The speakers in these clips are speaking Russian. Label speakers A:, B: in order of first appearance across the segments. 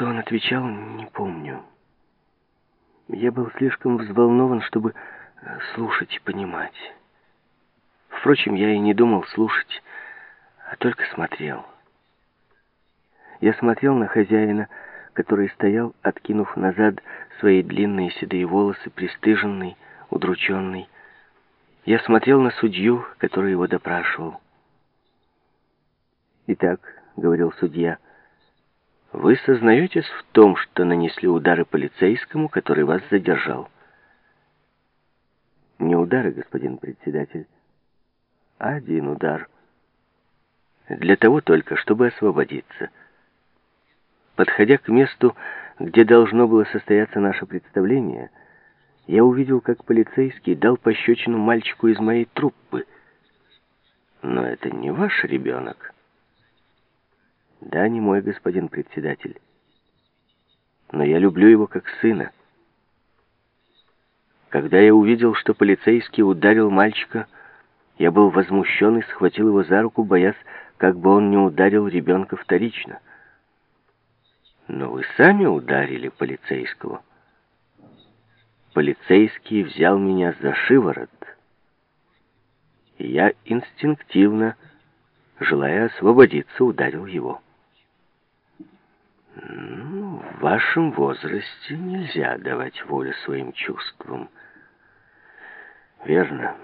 A: что он отвечал, не помню. Я был слишком взволнован, чтобы э, слушать и понимать. Впрочем, я и не думал слушать, а только смотрел. Я смотрел на хозяина, который стоял, откинув назад свои длинные седые волосы, пристыженный, удрученный. Я смотрел на судью, который его допрашивал. «Итак», — говорил судья, — «вы сознаетесь в том, что нанесли удары полицейскому, который вас задержал?» «Не удары, господин председатель, а один удар. Для того только, чтобы освободиться». Подходя к месту, где должно было состояться наше представление, я увидел, как полицейский дал пощечину мальчику из моей труппы. Но это не ваш ребенок. Да, не мой господин председатель. Но я люблю его как сына. Когда я увидел, что полицейский ударил мальчика, я был возмущен и схватил его за руку, боясь, как бы он не ударил ребенка вторично. Но вы сами ударили полицейского. Полицейский взял меня за шиворот. И я инстинктивно, желая освободиться, ударил его. Ну, в вашем возрасте нельзя давать волю своим чувствам. Верно.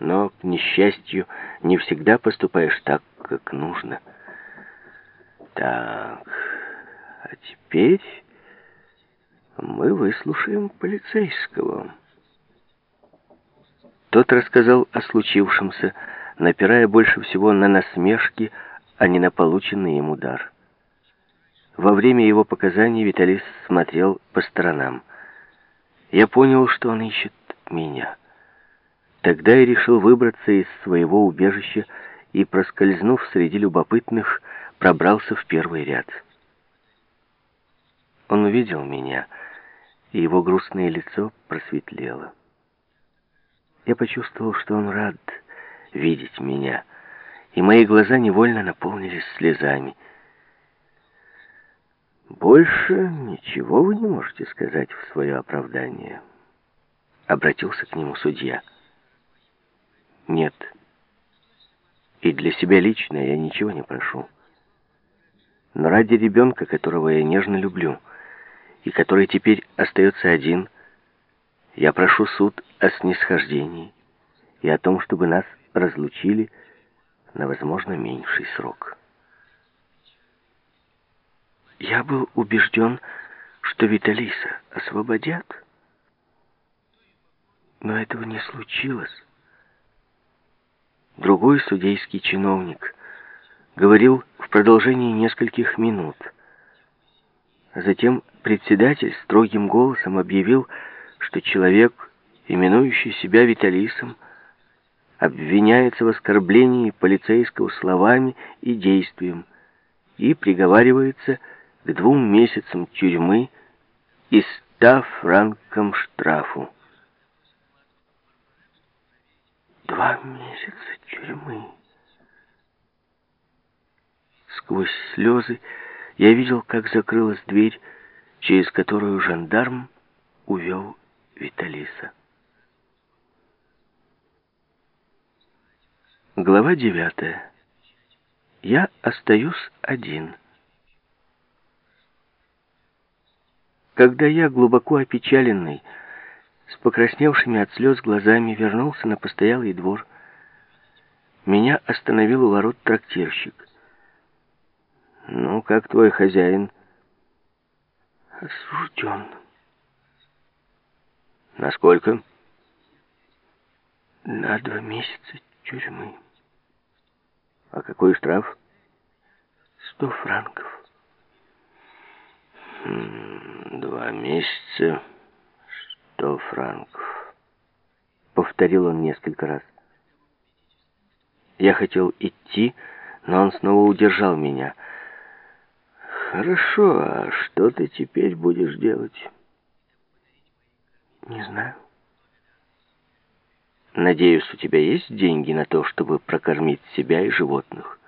A: Но, к несчастью, не всегда поступаешь так, как нужно. — так, а теперь мы выслушаем полицейского. Тот рассказал о случившемся, напирая больше всего на насмешки, а не на полученный им удар. Во время его показаний Виталис смотрел по сторонам. Я понял, что он ищет меня. Тогда я решил выбраться из своего убежища и, проскользнув среди любопытных, пробрался в первый ряд. Он увидел меня, и его грустное лицо просветлело. Я почувствовал, что он рад видеть меня, и мои глаза невольно наполнились слезами. «Больше ничего вы не можете сказать в свое оправдание», — обратился к нему судья. «Нет. И для себя лично я ничего не прошу но ради ребенка, которого я нежно люблю, и который теперь остается один, я прошу суд о снисхождении и о том, чтобы нас разлучили на, возможно, меньший срок. Я был убежден, что Виталиса освободят, но этого не случилось. Другой судейский чиновник говорил в продолжении нескольких минут. Затем председатель строгим голосом объявил, что человек, именующий себя Виталисом, обвиняется в оскорблении полицейского словами и действием и приговаривается к двум месяцам тюрьмы и ста франкам штрафу. Два месяца тюрьмы. Сквозь слезы я видел, как закрылась дверь, через которую жандарм увел Виталиса. Глава девятая. Я остаюсь один. Когда я, глубоко опечаленный, с покрасневшими от слез глазами вернулся на постоялый двор, меня остановил у ворот трактирщик. Ну, как твой хозяин? Осужден. Насколько? На два месяца тюрьмы. А какой штраф? Сто франков. Два месяца, сто франков. Повторил он несколько раз. Я хотел идти, но он снова удержал меня — Хорошо, а что ты теперь будешь делать? Не знаю. Надеюсь, у тебя есть деньги на то, чтобы прокормить себя и животных?